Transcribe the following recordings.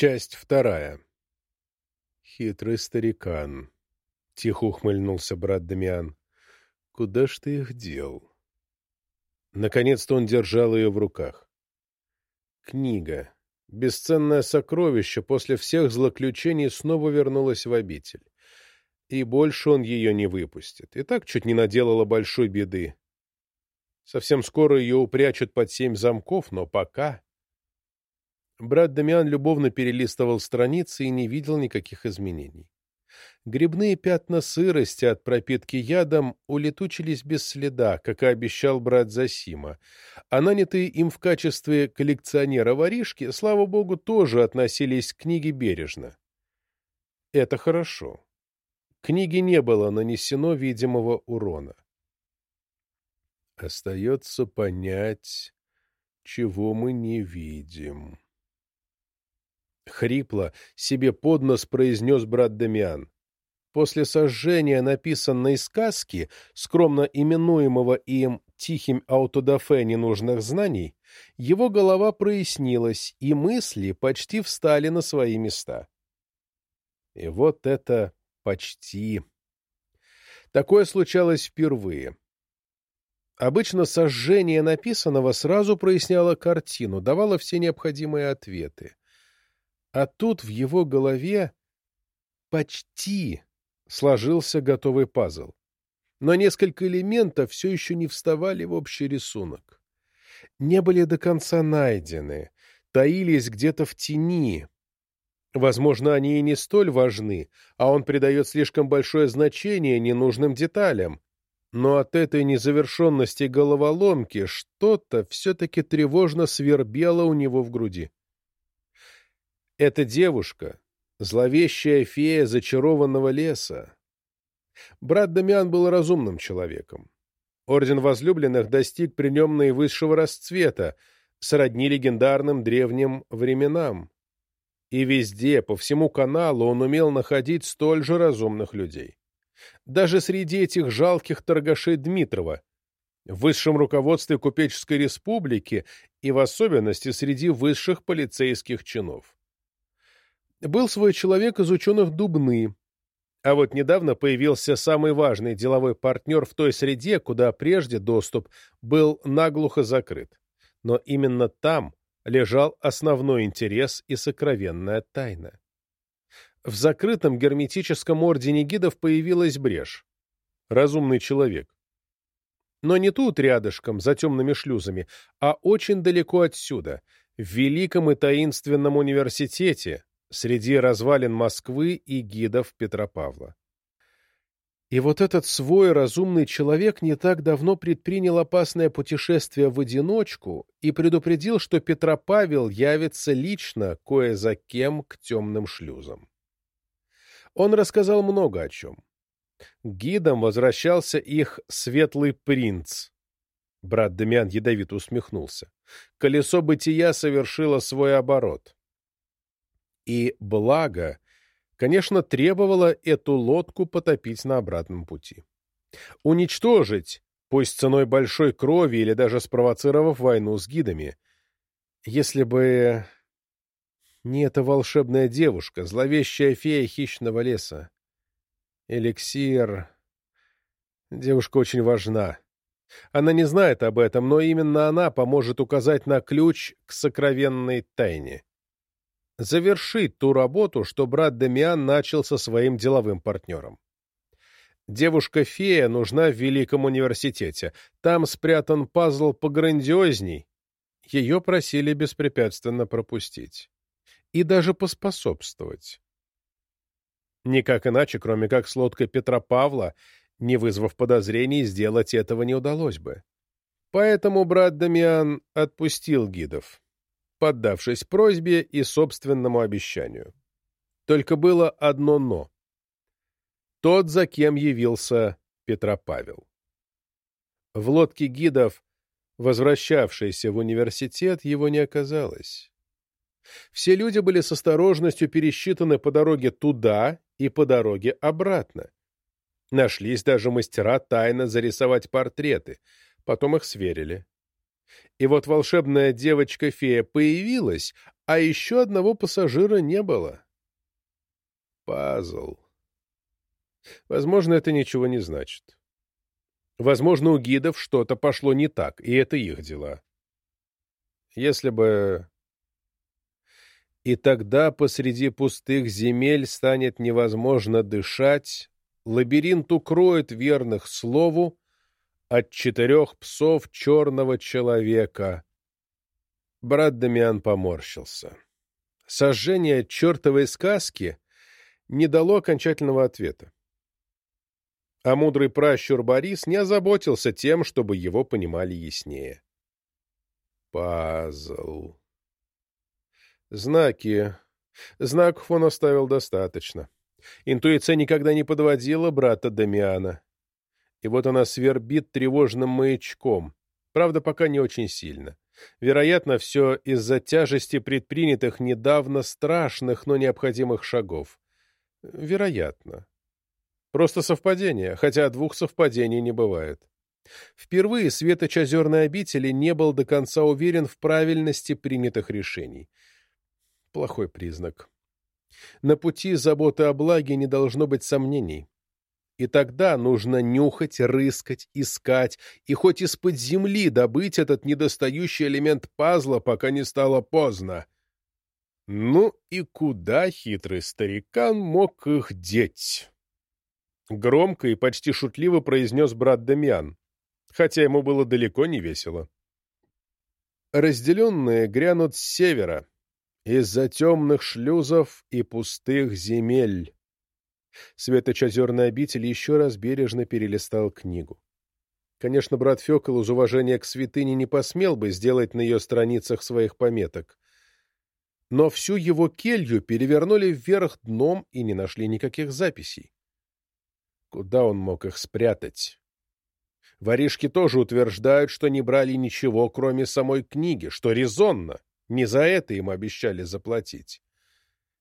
Часть вторая. Хитрый старикан. Тихо ухмыльнулся брат Дамиан. Куда ж ты их дел? Наконец-то он держал ее в руках. Книга. Бесценное сокровище после всех злоключений снова вернулась в обитель. И больше он ее не выпустит. И так чуть не наделала большой беды. Совсем скоро ее упрячут под семь замков, но пока... Брат Дамиан любовно перелистывал страницы и не видел никаких изменений. Грибные пятна сырости от пропитки ядом улетучились без следа, как и обещал брат Засима, а нанятые им в качестве коллекционера воришки, слава богу, тоже относились к книге бережно. Это хорошо. Книге не было нанесено видимого урона. Остается понять, чего мы не видим. Хрипло себе под нос произнес брат Дамиан. После сожжения написанной сказки, скромно именуемого им «тихим аутодафе ненужных знаний», его голова прояснилась, и мысли почти встали на свои места. И вот это почти. Такое случалось впервые. Обычно сожжение написанного сразу проясняло картину, давало все необходимые ответы. А тут в его голове почти сложился готовый пазл. Но несколько элементов все еще не вставали в общий рисунок. Не были до конца найдены, таились где-то в тени. Возможно, они и не столь важны, а он придает слишком большое значение ненужным деталям. Но от этой незавершенности головоломки что-то все-таки тревожно свербело у него в груди. Эта девушка — зловещая фея зачарованного леса. Брат Дамиан был разумным человеком. Орден возлюбленных достиг при нем наивысшего расцвета, сродни легендарным древним временам. И везде, по всему каналу, он умел находить столь же разумных людей. Даже среди этих жалких торгашей Дмитрова, в высшем руководстве Купеческой республики и в особенности среди высших полицейских чинов был свой человек из ученых Дубны, а вот недавно появился самый важный деловой партнер в той среде, куда прежде доступ был наглухо закрыт. Но именно там лежал основной интерес и сокровенная тайна. В закрытом герметическом ордене гидов появилась брешь. Разумный человек. Но не тут рядышком, за темными шлюзами, а очень далеко отсюда, в великом и таинственном университете, среди развалин Москвы и гидов Петропавла. И вот этот свой разумный человек не так давно предпринял опасное путешествие в одиночку и предупредил, что Петропавел явится лично кое за кем к темным шлюзам. Он рассказал много о чем. К гидам возвращался их светлый принц. Брат Дамиан ядовито усмехнулся. Колесо бытия совершило свой оборот и благо, конечно, требовало эту лодку потопить на обратном пути. Уничтожить, пусть ценой большой крови или даже спровоцировав войну с гидами. Если бы не эта волшебная девушка, зловещая фея хищного леса. Эликсир... Девушка очень важна. Она не знает об этом, но именно она поможет указать на ключ к сокровенной тайне завершить ту работу, что брат Дамиан начал со своим деловым партнером. Девушка-фея нужна в Великом университете. Там спрятан пазл пограндиозней. Ее просили беспрепятственно пропустить. И даже поспособствовать. Никак иначе, кроме как с лодкой Петра Павла, не вызвав подозрений, сделать этого не удалось бы. Поэтому брат Дамиан отпустил гидов поддавшись просьбе и собственному обещанию. Только было одно «но». Тот, за кем явился Петропавел. В лодке гидов, возвращавшейся в университет, его не оказалось. Все люди были с осторожностью пересчитаны по дороге туда и по дороге обратно. Нашлись даже мастера тайно зарисовать портреты, потом их сверили. И вот волшебная девочка-фея появилась, а еще одного пассажира не было. Пазл. Возможно, это ничего не значит. Возможно, у гидов что-то пошло не так, и это их дела. Если бы... И тогда посреди пустых земель станет невозможно дышать, лабиринт укроет верных слову от четырех псов черного человека. Брат Дамиан поморщился. Сожжение чертовой сказки не дало окончательного ответа а мудрый пращур Борис не озаботился тем, чтобы его понимали яснее. Пазл. Знаки. Знаков он оставил достаточно. Интуиция никогда не подводила брата Дамиана. И вот она свербит тревожным маячком. Правда, пока не очень сильно. Вероятно, все из-за тяжести предпринятых недавно страшных, но необходимых шагов. Вероятно. Просто совпадение, хотя двух совпадений не бывает. Впервые Светоч озерной обители не был до конца уверен в правильности принятых решений. Плохой признак. На пути заботы о благе не должно быть сомнений. И тогда нужно нюхать, рыскать, искать, и хоть из-под земли добыть этот недостающий элемент пазла, пока не стало поздно. Ну и куда хитрый старикан мог их деть? Громко и почти шутливо произнес брат Дамиан, хотя ему было далеко не весело. Разделенные грянут с севера, из-за темных шлюзов и пустых земель. Светоч озерной обители еще раз бережно перелистал книгу. Конечно, брат Фекол из уважения к святыне не посмел бы сделать на ее страницах своих пометок. Но всю его келью перевернули вверх дном и не нашли никаких записей. Куда он мог их спрятать? Воришки тоже утверждают, что не брали ничего, кроме самой книги, что резонно, не за это им обещали заплатить.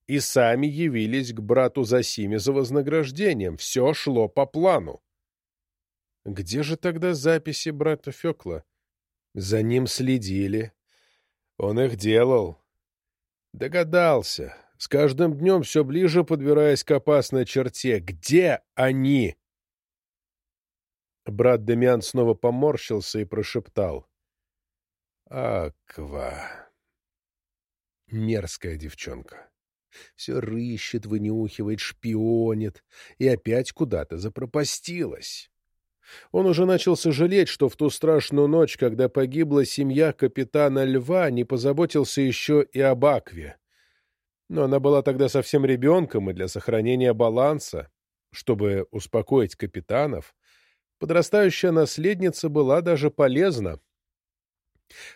И сами явились к брату Засиме за вознаграждением. Все шло по плану. Где же тогда записи брата Фекла? За ним следили. Он их делал. Догадался с каждым днем все ближе подбираясь к опасной черте. Где они? Брат Демиан снова поморщился и прошептал. «Аква!» Мерзкая девчонка. Все рыщет, вынюхивает, шпионит и опять куда-то запропастилась. Он уже начал сожалеть, что в ту страшную ночь, когда погибла семья капитана Льва, не позаботился еще и об Акве. Но она была тогда совсем ребенком, и для сохранения баланса, чтобы успокоить капитанов, подрастающая наследница была даже полезна.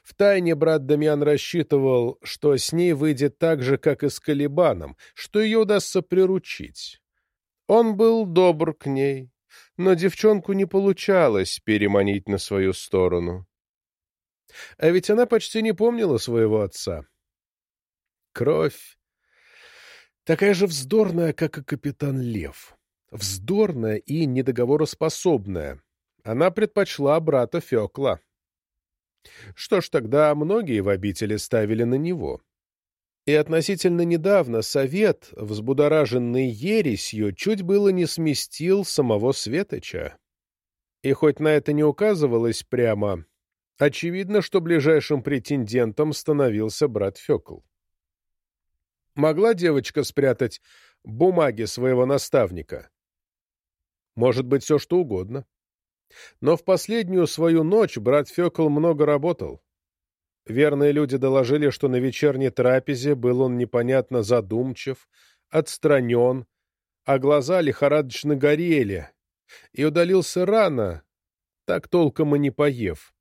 Втайне брат Дамьян рассчитывал, что с ней выйдет так же, как и с Калибаном, что ее удастся приручить. Он был добр к ней, но девчонку не получалось переманить на свою сторону. А ведь она почти не помнила своего отца. Кровь Такая же вздорная, как и капитан Лев. Вздорная и недоговороспособная. Она предпочла брата Фекла. Что ж, тогда многие в обители ставили на него. И относительно недавно совет, взбудораженный ересью, чуть было не сместил самого Светоча. И хоть на это не указывалось прямо, очевидно, что ближайшим претендентом становился брат Фекл. Могла девочка спрятать бумаги своего наставника? Может быть, все что угодно. Но в последнюю свою ночь брат Фекл много работал. Верные люди доложили, что на вечерней трапезе был он непонятно задумчив, отстранен, а глаза лихорадочно горели, и удалился рано, так толком и не поев.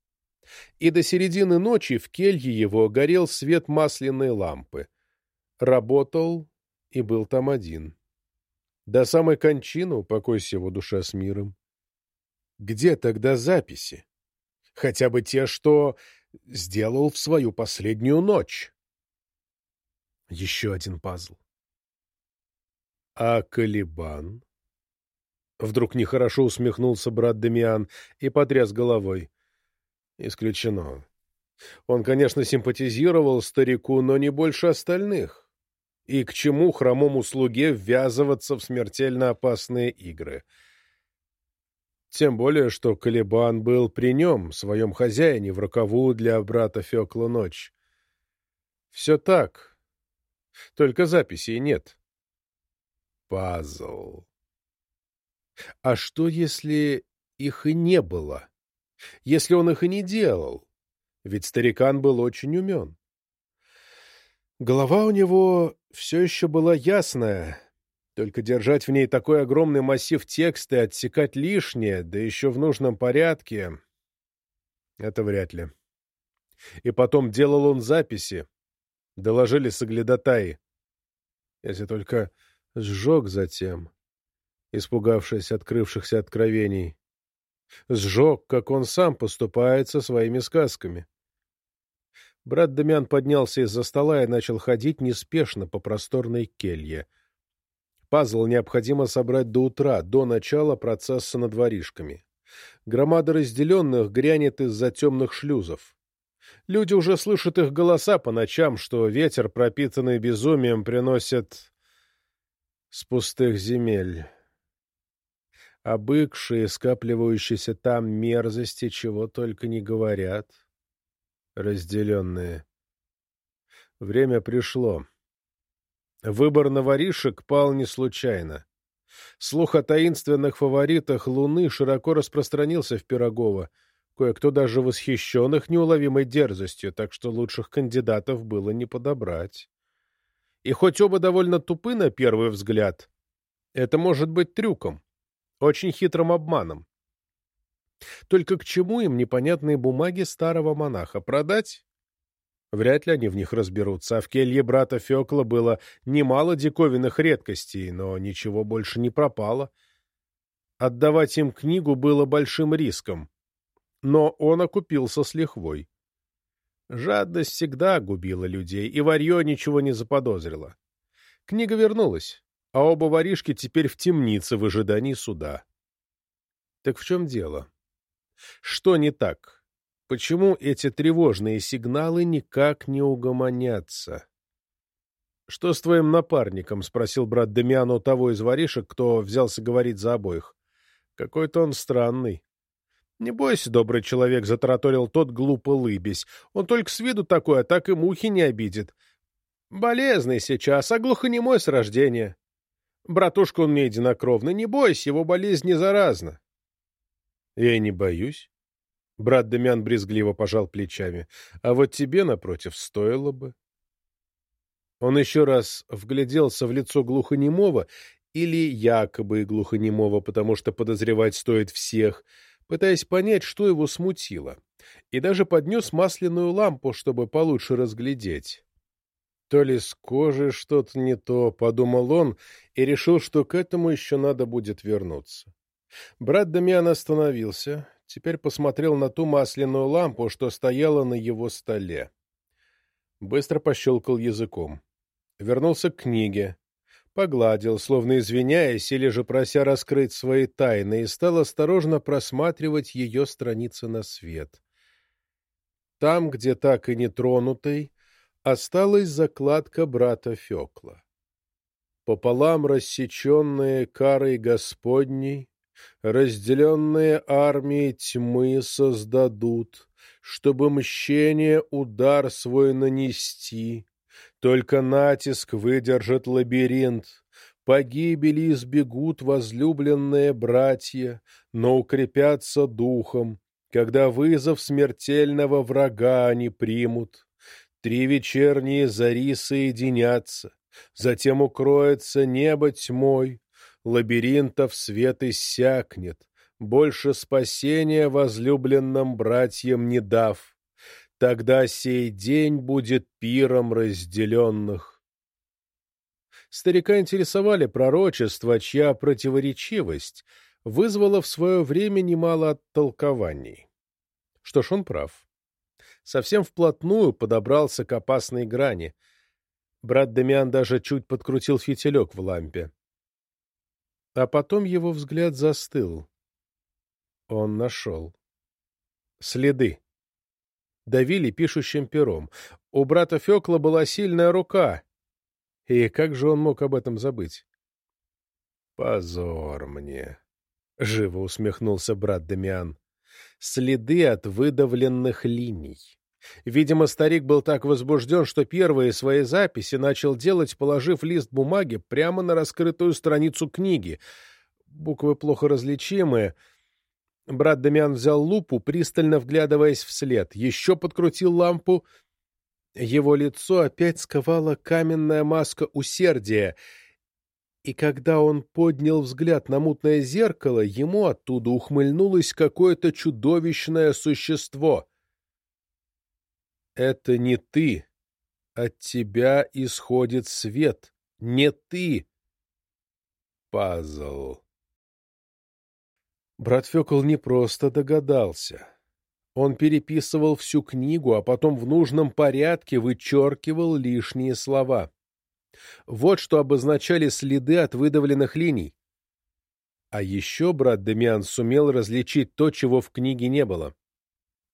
И до середины ночи в келье его горел свет масляной лампы — Работал и был там один. До самой кончины упокойся его душа с миром. Где тогда записи? Хотя бы те, что сделал в свою последнюю ночь. Еще один пазл. А Калибан? Вдруг нехорошо усмехнулся брат Дамиан и потряс головой. Исключено. Он, конечно, симпатизировал старику, но не больше остальных. И к чему хромому слуге ввязываться в смертельно опасные игры? Тем более, что Калибан был при нем, своем хозяине, в роковую для брата Фекла ночь. Все так, только записей нет. Пазл. А что, если их и не было? Если он их и не делал? Ведь старикан был очень умен. Голова у него все еще была ясная, только держать в ней такой огромный массив текста и отсекать лишнее, да еще в нужном порядке — это вряд ли. И потом делал он записи, доложили соглядатаи. Если только сжег затем, испугавшись открывшихся откровений. Сжег, как он сам поступает со своими сказками. Брат Дамиан поднялся из-за стола и начал ходить неспешно по просторной келье. Пазл необходимо собрать до утра, до начала процесса над воришками. Громада разделенных грянет из-за темных шлюзов. Люди уже слышат их голоса по ночам, что ветер, пропитанный безумием, приносит с пустых земель. Обыкшие, скапливающиеся там мерзости, чего только не говорят разделенные. Время пришло. Выбор на воришек пал не случайно. Слух о таинственных фаворитах Луны широко распространился в Пирогово, кое-кто даже восхищен их неуловимой дерзостью, так что лучших кандидатов было не подобрать. И хоть оба довольно тупы на первый взгляд, это может быть трюком, очень хитрым обманом. Только к чему им непонятные бумаги старого монаха? Продать? Вряд ли они в них разберутся, а в келье брата Фекла было немало диковинных редкостей, но ничего больше не пропало. Отдавать им книгу было большим риском, но он окупился с лихвой. Жадность всегда губила людей, и варье ничего не заподозрило. Книга вернулась, а оба воришки теперь в темнице в ожидании суда. Так в чем дело? Что не так? Почему эти тревожные сигналы никак не угомонятся? — Что с твоим напарником? — спросил брат Демиан у того из воришек, кто взялся говорить за обоих. — Какой-то он странный. — Не бойся, добрый человек, — затараторил тот, глупо лыбясь. — Он только с виду такой, а так и мухи не обидит. Болезный сейчас, а глухонемой с рождения. Братушка он мне единокровный, не бойся, его болезнь не заразна. Я не боюсь. Брат Демян брезгливо пожал плечами. А вот тебе, напротив, стоило бы. Он еще раз вгляделся в лицо глухонемого или якобы глухонемого, потому что подозревать стоит всех, пытаясь понять, что его смутило, и даже поднес масляную лампу, чтобы получше разглядеть. То ли с кожей что-то не то, подумал он, и решил, что к этому еще надо будет вернуться. Брат Дамиан остановился, теперь посмотрел на ту масляную лампу, что стояла на его столе. Быстро пощелкал языком. Вернулся к книге. Погладил, словно извиняясь или же прося раскрыть свои тайны, и стал осторожно просматривать ее страницы на свет. Там, где так и не тронутой, осталась закладка брата Фекла. Пополам рассеченные карой Господней, разделенные армии тьмы создадут, чтобы мщение удар свой нанести. Только натиск выдержит лабиринт, погибели избегут возлюбленные братья, но укрепятся духом, когда вызов смертельного врага они примут. Три вечерние зари соединятся, затем укроется небо тьмой, лабиринтов свет иссякнет, больше спасения возлюбленным братьям не дав. Тогда сей день будет пиром разделенных. Старика интересовали пророчества, чья противоречивость вызвала в свое время немало оттолкований. Что ж, он прав. Совсем вплотную подобрался к опасной грани. Брат Демиан даже чуть подкрутил фитилек в лампе. А потом его взгляд застыл. Он нашел. Следы. давили пишущим пером. У брата Фекла была сильная рука. И как же он мог об этом забыть? «Позор мне!» — живо усмехнулся брат Дамиан. «Следы от выдавленных линий». Видимо, старик был так возбужден, что первые свои записи начал делать, положив лист бумаги прямо на раскрытую страницу книги. Буквы плохо различимые. Брат Дамиан взял лупу, пристально вглядываясь вслед. Еще подкрутил лампу. Его лицо опять сковала каменная маска усердия. И когда он поднял взгляд на мутное зеркало, ему оттуда ухмыльнулось какое-то чудовищное существо — это не ты. От тебя исходит свет. Не ты. Пазл. Брат Фекл не просто догадался. Он переписывал всю книгу, а потом в нужном порядке вычеркивал лишние слова. Вот что обозначали следы от выдавленных линий. А еще брат Демиан сумел различить то, чего в книге не было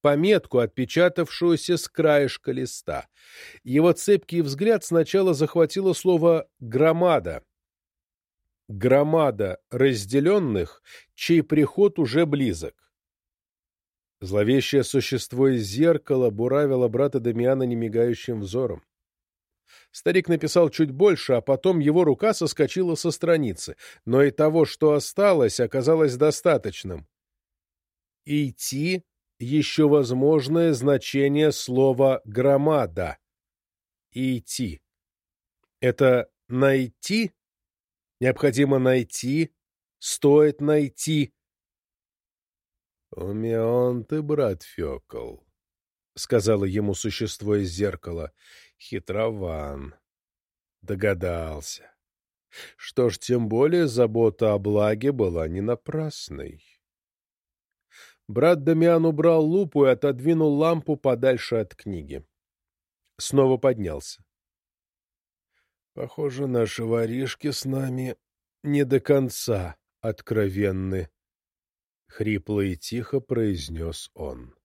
пометку, отпечатавшуюся с краешка листа. Его цепкий взгляд сначала захватило слово «громада». Громада разделенных, чей приход уже близок. Зловещее существо из зеркала буравило брата Дамиана немигающим взором. Старик написал чуть больше, а потом его рука соскочила со страницы, но и того, что осталось, оказалось достаточным. Идти еще возможное значение слова «громада» — «идти». Это «найти», «необходимо найти», «стоит найти». «Умен ты, брат Фекл», — сказала ему существо из зеркала. «Хитрован». Догадался. Что ж, тем более забота о благе была не напрасной. Брат Дамиан убрал лупу и отодвинул лампу подальше от книги. Снова поднялся. Похоже, наши воришки с нами не до конца откровенны, — хрипло и тихо произнес он.